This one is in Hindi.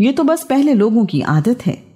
ये तो बस पहले लोगों की आदत है।